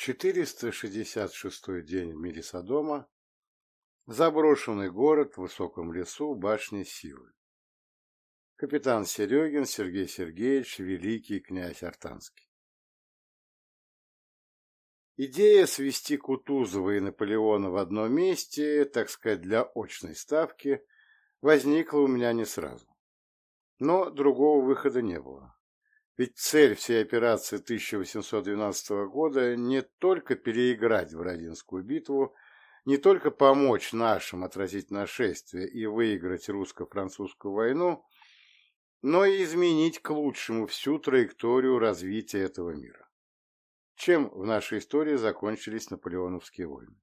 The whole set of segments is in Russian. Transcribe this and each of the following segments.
466 день в мире Содома. Заброшенный город в высоком лесу башни силы. Капитан Серегин Сергей Сергеевич, великий князь Артанский. Идея свести Кутузова и Наполеона в одном месте, так сказать, для очной ставки, возникла у меня не сразу. Но другого выхода не было. Ведь цель всей операции 1812 года не только переиграть Бородинскую битву, не только помочь нашим отразить нашествие и выиграть русско-французскую войну, но и изменить к лучшему всю траекторию развития этого мира. Чем в нашей истории закончились наполеоновские войны?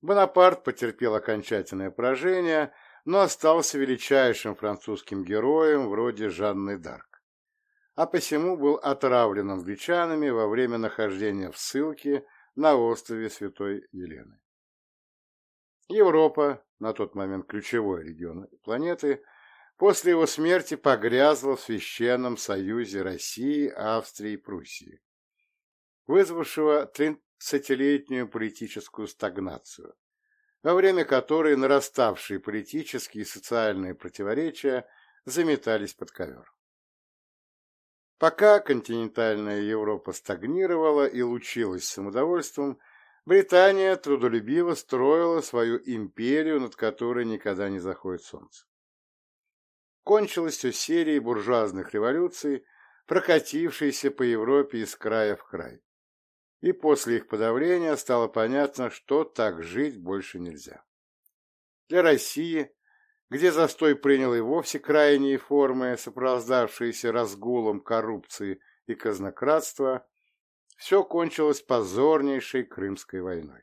Бонапарт потерпел окончательное поражение, но остался величайшим французским героем вроде Жанны Дарк а посему был отравлен англичанами во время нахождения в ссылке на острове Святой Елены. Европа, на тот момент ключевой регион планеты, после его смерти погрязла в священном союзе России, Австрии и Пруссии, вызвавшего тридцатилетнюю политическую стагнацию, во время которой нараставшие политические и социальные противоречия заметались под ковер. Пока континентальная Европа стагнировала и лучилась самодовольством, Британия трудолюбиво строила свою империю, над которой никогда не заходит солнце. Кончилось все серией буржуазных революций, прокатившейся по Европе из края в край. И после их подавления стало понятно, что так жить больше нельзя. Для России где застой принял и вовсе крайние формы, сопровождавшиеся разгулом коррупции и казнократства, все кончилось позорнейшей Крымской войной.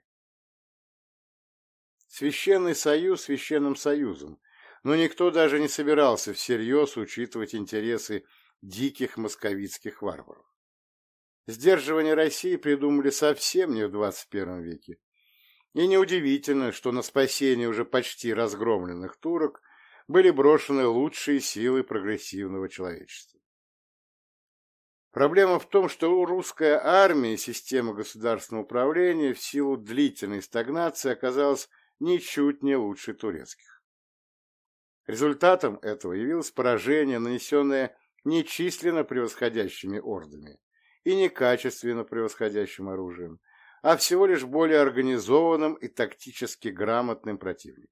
Священный союз священным союзом, но никто даже не собирался всерьез учитывать интересы диких московитских варваров. Сдерживание России придумали совсем не в 21 веке, и неудивительно, что на спасение уже почти разгромленных турок были брошены лучшие силы прогрессивного человечества. Проблема в том, что русская армия и система государственного управления в силу длительной стагнации оказалась ничуть не лучше турецких. Результатом этого явилось поражение, нанесенное нечисленно превосходящими ордами и некачественно превосходящим оружием, а всего лишь более организованным и тактически грамотным противником.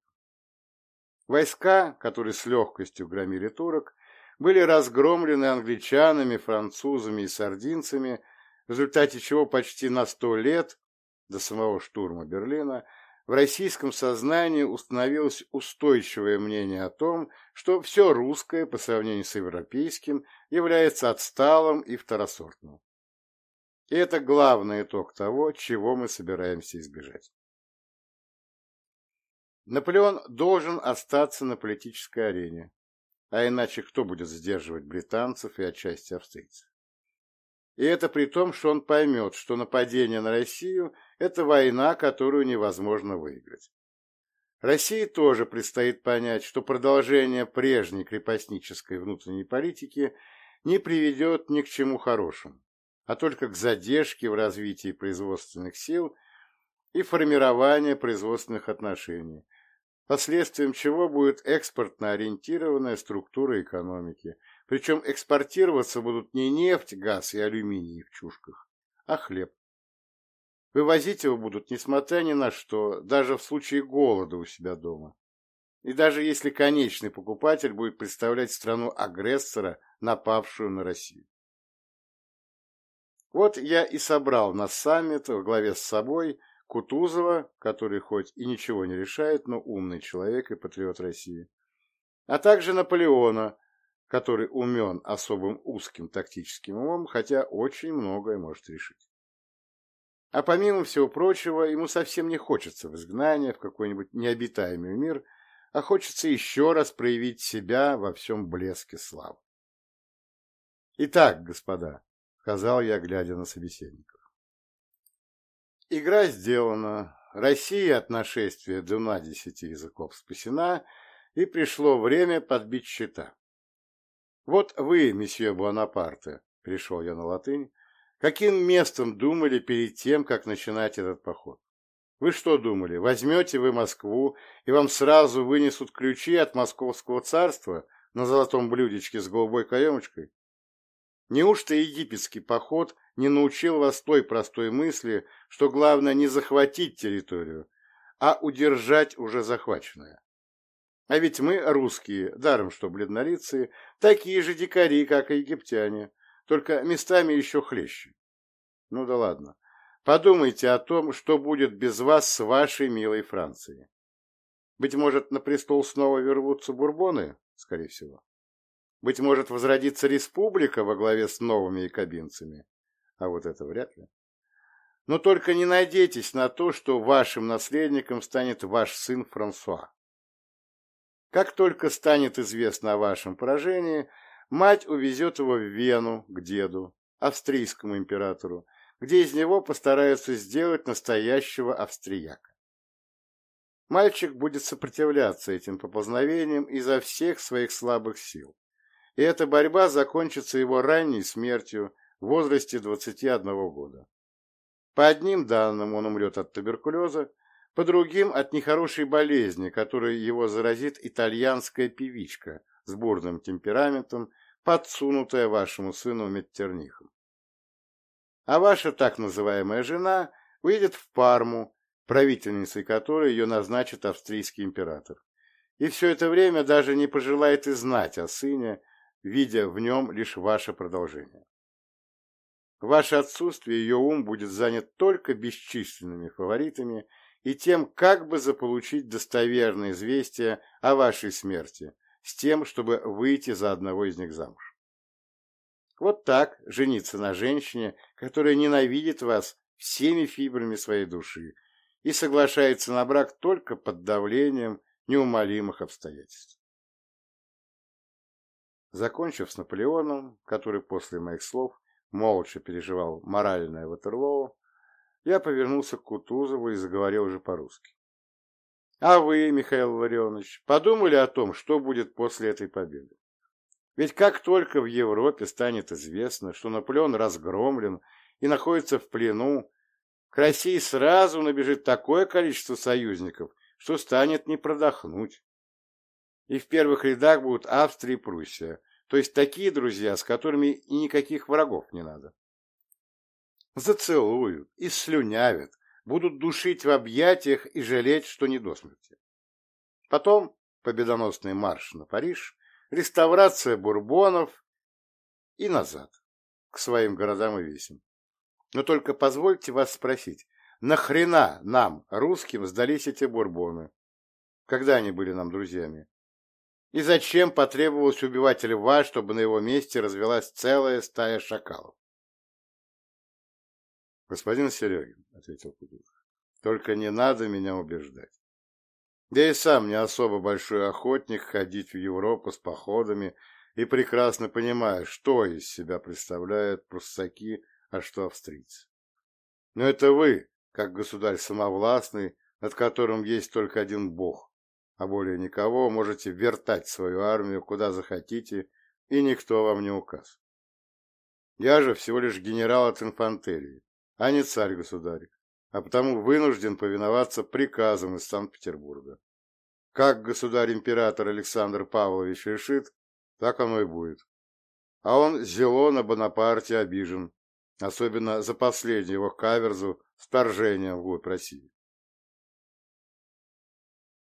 Войска, которые с легкостью громили турок, были разгромлены англичанами, французами и сардинцами, в результате чего почти на сто лет до самого штурма Берлина в российском сознании установилось устойчивое мнение о том, что все русское по сравнению с европейским является отсталым и второсортным. И это главный итог того, чего мы собираемся избежать. Наполеон должен остаться на политической арене, а иначе кто будет сдерживать британцев и отчасти австрийцев? И это при том, что он поймет, что нападение на Россию – это война, которую невозможно выиграть. России тоже предстоит понять, что продолжение прежней крепостнической внутренней политики не приведет ни к чему хорошему а только к задержке в развитии производственных сил и формированию производственных отношений, последствием чего будет экспортно ориентированная структура экономики, причем экспортироваться будут не нефть, газ и алюминий в чушках, а хлеб. Вывозить его будут, несмотря ни на что, даже в случае голода у себя дома. И даже если конечный покупатель будет представлять страну агрессора, напавшую на Россию. Вот я и собрал на саммит в главе с собой Кутузова, который хоть и ничего не решает, но умный человек и патриот России, а также Наполеона, который умен особым узким тактическим умом, хотя очень многое может решить. А помимо всего прочего, ему совсем не хочется в изгнание в какой-нибудь необитаемый мир, а хочется еще раз проявить себя во всем блеске славы. Итак, господа, — сказал я, глядя на собеседников. Игра сделана. Россия от нашествия двумя десяти языков спасена, и пришло время подбить счета. Вот вы, месье Буанапарте, пришел я на латынь, Каким местом думали перед тем, как начинать этот поход? Вы что думали, возьмете вы Москву, и вам сразу вынесут ключи от московского царства на золотом блюдечке с голубой каемочкой? Неужто египетский поход не научил вас той простой мысли, что главное не захватить территорию, а удержать уже захваченное? А ведь мы, русские, даром что бледнолицые, такие же дикари, как и египтяне, только местами еще хлеще. Ну да ладно. Подумайте о том, что будет без вас с вашей милой Францией. Быть может, на престол снова вернутся бурбоны? Скорее всего. Быть может, возродится республика во главе с новыми якобинцами? А вот это вряд ли. Но только не надейтесь на то, что вашим наследником станет ваш сын Франсуа. Как только станет известно о вашем поражении, мать увезет его в Вену к деду, австрийскому императору, где из него постараются сделать настоящего австрияка. Мальчик будет сопротивляться этим поползновениям изо всех своих слабых сил, и эта борьба закончится его ранней смертью в возрасте 21 года. По одним данным он умрет от туберкулеза, по другим от нехорошей болезни, которой его заразит итальянская певичка с бурным темпераментом, подсунутая вашему сыну Меттернихом. А ваша так называемая жена уедет в Парму, правительницей которой ее назначит австрийский император. И все это время даже не пожелает и знать о сыне, видя в нем лишь ваше продолжение. В ваше отсутствие ее ум будет занят только бесчисленными фаворитами и тем, как бы заполучить достоверное известие о вашей смерти, с тем, чтобы выйти за одного из них замуж. Вот так жениться на женщине, которая ненавидит вас всеми фибрами своей души и соглашается на брак только под давлением неумолимых обстоятельств. Закончив с Наполеоном, который после моих слов молча переживал моральное Ватерлоу, я повернулся к Кутузову и заговорил уже по-русски. А вы, Михаил Ларионович, подумали о том, что будет после этой победы? Ведь как только в Европе станет известно, что Наполеон разгромлен и находится в плену, к России сразу набежит такое количество союзников, что станет не продохнуть. И в первых рядах будут Австрия и Пруссия, то есть такие друзья, с которыми и никаких врагов не надо. Зацелуют и слюнявят, будут душить в объятиях и жалеть, что не до смерти. Потом победоносный марш на Париж, реставрация бурбонов и назад, к своим городам и весям. Но только позвольте вас спросить, нахрена нам, русским, сдались эти бурбоны? Когда они были нам друзьями? И зачем потребовалось убивать льва, чтобы на его месте развелась целая стая шакалов? Господин Серегин, — ответил Кудинов, — только не надо меня убеждать. Я и сам не особо большой охотник ходить в Европу с походами и прекрасно понимаю, что из себя представляют пруссаки, а что австрийцы. Но это вы, как государь самовластный, над которым есть только один бог, а более никого, можете вертать свою армию куда захотите, и никто вам не указ. Я же всего лишь генерал от инфантерии, а не царь-государь а потому вынужден повиноваться приказам из Санкт-Петербурга. Как государь-император Александр Павлович решит, так оно и будет. А он зело на Бонапарте обижен, особенно за последнюю его каверзу с вторжением в глубь России.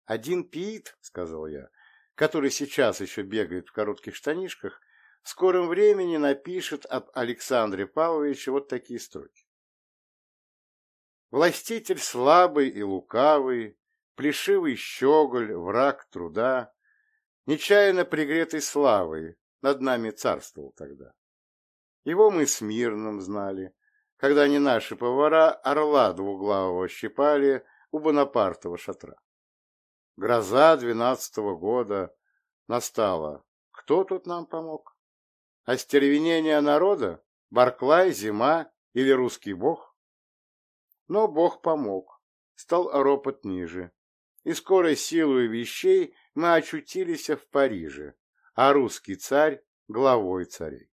«Один Пит, — сказал я, — который сейчас еще бегает в коротких штанишках, в скором времени напишет об Александре Павловиче вот такие строки. Властитель слабый и лукавый, плешивый щеголь, враг труда, нечаянно пригретый славой, над нами царствовал тогда. Его мы с мирным знали, когда не наши повара орла двуглавого щипали у Бонапартова шатра. Гроза двенадцатого года настала. Кто тут нам помог? Остервенение народа? Барклай, зима или русский бог? Но Бог помог. Стал ропот ниже. И скоро силою вещей мы очутились в Париже, а русский царь — главой царей.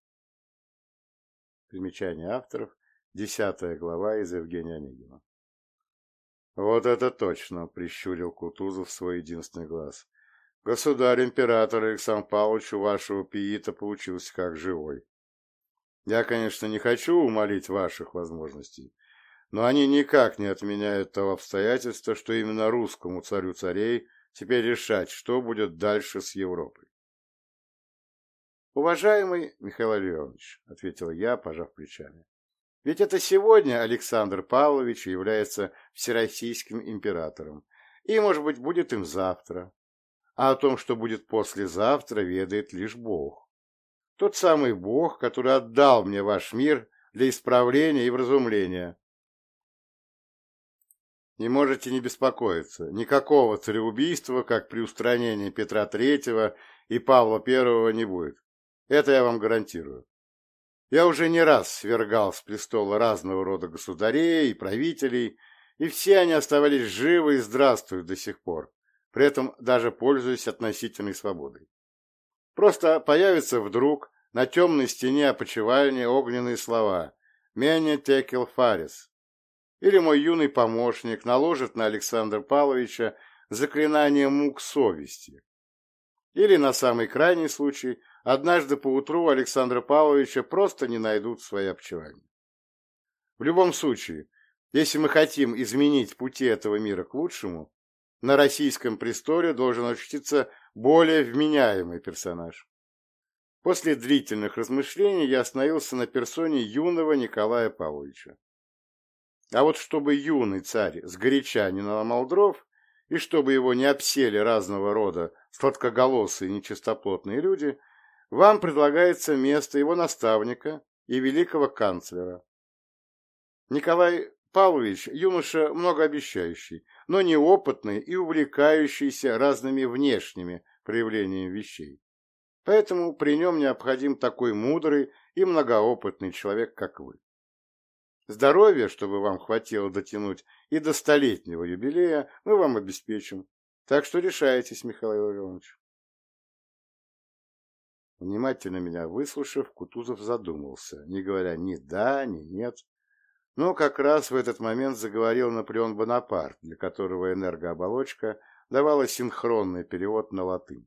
Примечание авторов. Десятая глава из Евгения Онегина. Вот это точно, прищурил Кутузов свой единственный глаз. Государь-император Александр Павлович у вашего пиита получился как живой. Я, конечно, не хочу умолить ваших возможностей, но они никак не отменяют того обстоятельства, что именно русскому царю царей теперь решать, что будет дальше с Европой. «Уважаемый Михаил Леонович», — ответил я, пожав плечами, — «ведь это сегодня Александр Павлович является всероссийским императором, и, может быть, будет им завтра. А о том, что будет послезавтра, ведает лишь Бог. Тот самый Бог, который отдал мне ваш мир для исправления и вразумления, не можете не беспокоиться. Никакого цареубийства, как при устранении Петра Третьего и Павла Первого, не будет. Это я вам гарантирую. Я уже не раз свергал с престола разного рода государей и правителей, и все они оставались живы и здравствуют до сих пор, при этом даже пользуясь относительной свободой. Просто появятся вдруг на темной стене опочивальни огненные слова «Мене текел фарис», или мой юный помощник наложит на Александра Павловича заклинание мук совести. Или, на самый крайний случай, однажды поутру Александра Павловича просто не найдут в своей обчевальне. В любом случае, если мы хотим изменить пути этого мира к лучшему, на российском престоле должен очутиться более вменяемый персонаж. После длительных размышлений я остановился на персоне юного Николая Павловича. А вот чтобы юный царь сгоряча не наломал дров, и чтобы его не обсели разного рода сладкоголосые нечистоплотные люди, вам предлагается место его наставника и великого канцлера. Николай Павлович – юноша многообещающий, но неопытный и увлекающийся разными внешними проявлениями вещей. Поэтому при нем необходим такой мудрый и многоопытный человек, как вы. Здоровье, чтобы вам хватило дотянуть и до столетнего юбилея, мы вам обеспечим. Так что решайтесь, Михаил Иванович. Внимательно меня выслушав, Кутузов задумался, не говоря ни да, ни нет. Но как раз в этот момент заговорил Наполеон Бонапарт, для которого энергооболочка давала синхронный перевод на латынь.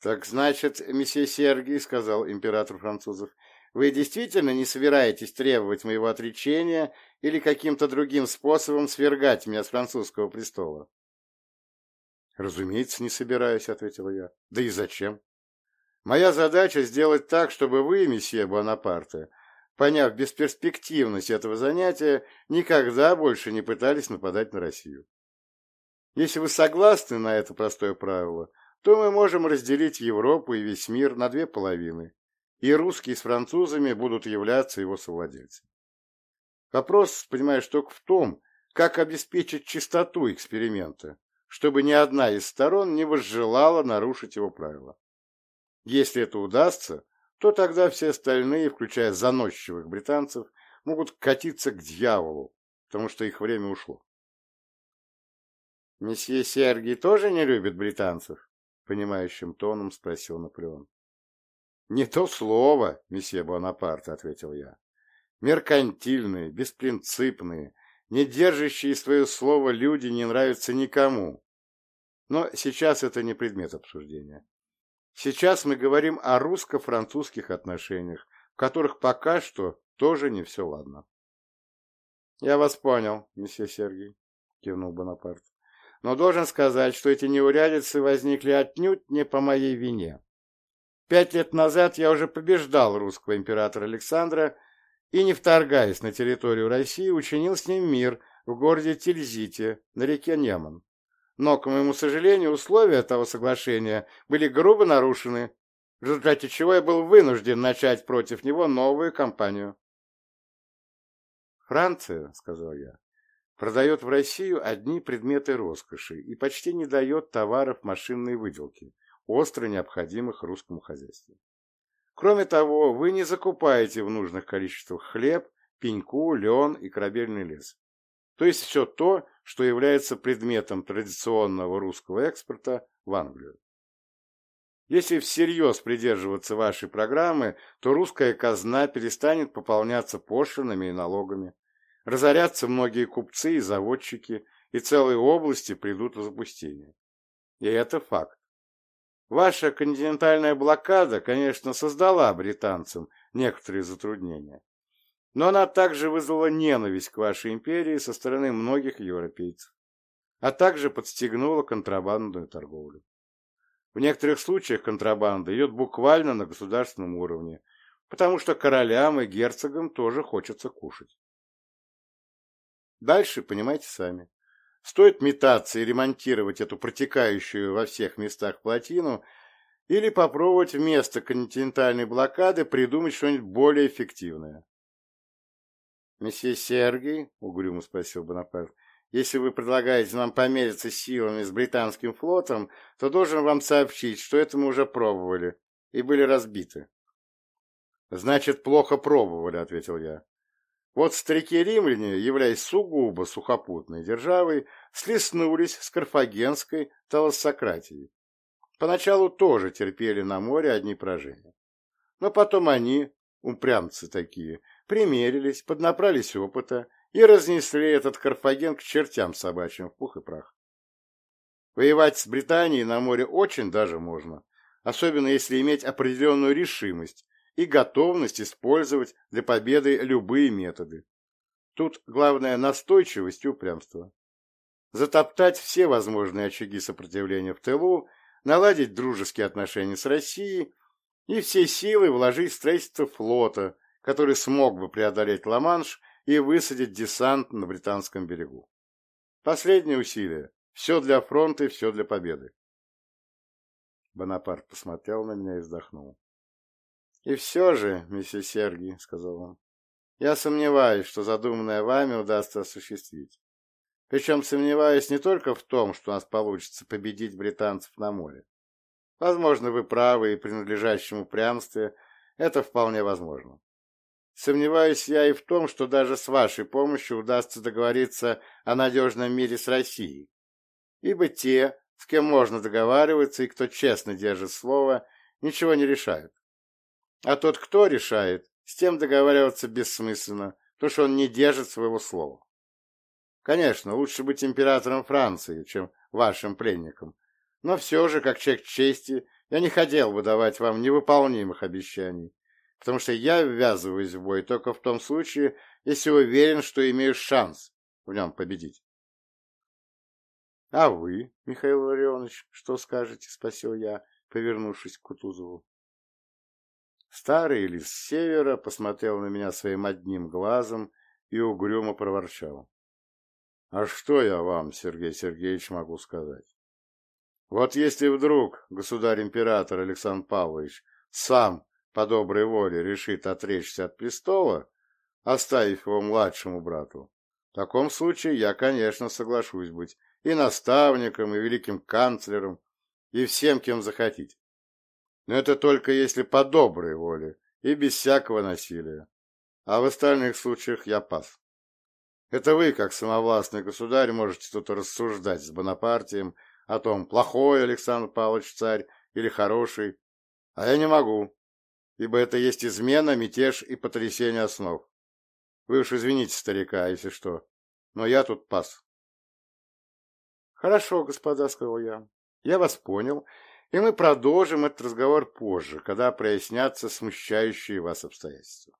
«Так значит, месье Сергий, — сказал император французов, вы действительно не собираетесь требовать моего отречения или каким-то другим способом свергать меня с французского престола? Разумеется, не собираюсь, ответила я. Да и зачем? Моя задача сделать так, чтобы вы, месье Буанапарте, поняв бесперспективность этого занятия, никогда больше не пытались нападать на Россию. Если вы согласны на это простое правило, то мы можем разделить Европу и весь мир на две половины и русские с французами будут являться его совладельцами. Вопрос, понимаешь, только в том, как обеспечить чистоту эксперимента, чтобы ни одна из сторон не возжелала нарушить его правила. Если это удастся, то тогда все остальные, включая заносчивых британцев, могут катиться к дьяволу, потому что их время ушло. «Месье Сергий тоже не любит британцев?» — понимающим тоном спросил Наполеон. «Не то слово, месье Бонапарт», — ответил я. «Меркантильные, беспринципные, не держащие свое слово люди не нравятся никому. Но сейчас это не предмет обсуждения. Сейчас мы говорим о русско-французских отношениях, в которых пока что тоже не все ладно». «Я вас понял, месье Сергей», — кивнул Бонапарт. «Но должен сказать, что эти неурядицы возникли отнюдь не по моей вине». Пять лет назад я уже побеждал русского императора Александра и, не вторгаясь на территорию России, учинил с ним мир в городе Тильзите на реке Неман. Но, к моему сожалению, условия того соглашения были грубо нарушены, в результате чего я был вынужден начать против него новую кампанию. «Франция, — сказал я, — продает в Россию одни предметы роскоши и почти не дает товаров машинной выделки, остро необходимых русскому хозяйству. Кроме того, вы не закупаете в нужных количествах хлеб, пеньку, лен и корабельный лес. То есть все то, что является предметом традиционного русского экспорта в Англию. Если всерьез придерживаться вашей программы, то русская казна перестанет пополняться пошлинами и налогами. Разорятся многие купцы и заводчики, и целые области придут в запустение. И это факт. Ваша континентальная блокада, конечно, создала британцам некоторые затруднения, но она также вызвала ненависть к вашей империи со стороны многих европейцев, а также подстегнула контрабандную торговлю. В некоторых случаях контрабанда идет буквально на государственном уровне, потому что королям и герцогам тоже хочется кушать. Дальше понимаете сами. Стоит метаться и ремонтировать эту протекающую во всех местах плотину, или попробовать вместо континентальной блокады придумать что-нибудь более эффективное. — Месье Сергий, — угрюмо спросил Бонапарт, если вы предлагаете нам помериться силами с британским флотом, то должен вам сообщить, что это мы уже пробовали и были разбиты. Значит, плохо пробовали, ответил я. Вот старики-римляне, являясь сугубо сухопутной державой, слеснулись с карфагенской талассократией. Поначалу тоже терпели на море одни поражения. Но потом они, упрямцы такие, примерились, поднабрались опыта и разнесли этот Карфаген к чертям собачьим в пух и прах. Воевать с Британией на море очень даже можно, особенно если иметь определенную решимость и готовность использовать для победы любые методы. Тут главное настойчивость и упрямство. Затоптать все возможные очаги сопротивления в тылу, наладить дружеские отношения с Россией и все силы вложить в строительство флота, который смог бы преодолеть Ла-Манш и высадить десант на британском берегу. Последнее усилие. Все для фронта и все для победы. Бонапарт посмотрел на меня и вздохнул. — И все же, миссис Сергий, — сказал он, — я сомневаюсь, что задуманное вами удастся осуществить. Причем сомневаюсь не только в том, что у нас получится победить британцев на море. Возможно, вы правы, и при надлежащем упрямстве это вполне возможно. Сомневаюсь я и в том, что даже с вашей помощью удастся договориться о надежном мире с Россией. Ибо те, с кем можно договариваться и кто честно держит слово, ничего не решают. А тот, кто решает, с тем договариваться бессмысленно, потому что он не держит своего слова. Конечно, лучше быть императором Франции, чем вашим пленником, но все же, как человек чести, я не хотел бы давать вам невыполнимых обещаний потому что я ввязываюсь в бой только в том случае, если уверен, что имею шанс в нем победить. — А вы, Михаил Ларионович, что скажете? — спросил я, повернувшись к Кутузову. Старый лис с севера посмотрел на меня своим одним глазом и угрюмо проворчал. — А что я вам, Сергей Сергеевич, могу сказать? Вот если вдруг государь-император Александр Павлович сам по доброй воле решит отречься от престола, оставив его младшему брату, в таком случае я, конечно, соглашусь быть и наставником, и великим канцлером, и всем, кем захотите. Но это только если по доброй воле и без всякого насилия. А в остальных случаях я пас. Это вы, как самовластный государь, можете тут рассуждать с Бонапартием о том, плохой Александр Павлович царь или хороший, а я не могу, ибо это есть измена, мятеж и потрясение основ. Вы уж извините старика, если что, но я тут пас. Хорошо, господа, сказал я. Я вас понял, и мы продолжим этот разговор позже, когда прояснятся смущающие вас обстоятельства.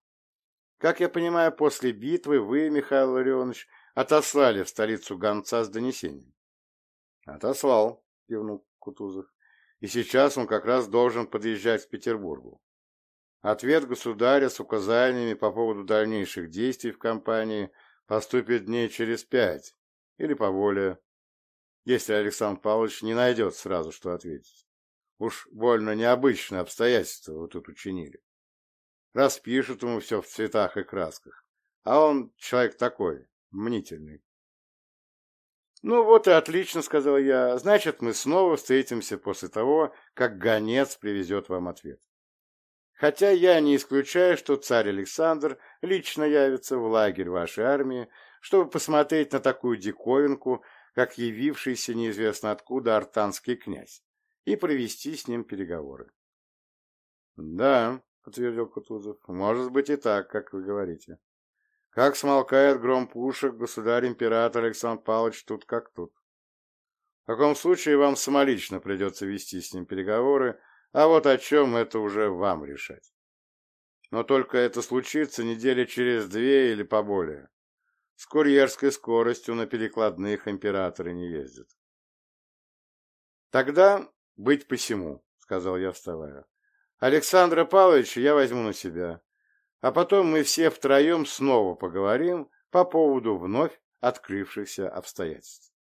Как я понимаю, после битвы вы, Михаил Ларионович, отослали в столицу гонца с донесением. Отослал, кивнул Кутузов. И сейчас он как раз должен подъезжать к Петербургу. Ответ государя с указаниями по поводу дальнейших действий в кампании поступит дней через пять или поболее, если Александр Павлович не найдет сразу, что ответить. Уж больно необычные обстоятельства вы тут учинили. Распишут ему все в цветах и красках, а он человек такой, мнительный. «Ну вот и отлично», — сказал я. «Значит, мы снова встретимся после того, как гонец привезет вам ответ». Хотя я не исключаю, что царь Александр лично явится в лагерь вашей армии, чтобы посмотреть на такую диковинку, как явившийся неизвестно откуда артанский князь, и провести с ним переговоры. — Да, — подтвердил Кутузов, — может быть и так, как вы говорите. Как смолкает гром пушек, государь-император Александр Павлович тут как тут. В таком случае вам самолично придется вести с ним переговоры, а вот о чем это уже вам решать. Но только это случится недели через две или поболее. С курьерской скоростью на перекладных императоры не ездят. Тогда быть посему, сказал я, вставая. Александра Павловича я возьму на себя, а потом мы все втроем снова поговорим по поводу вновь открывшихся обстоятельств.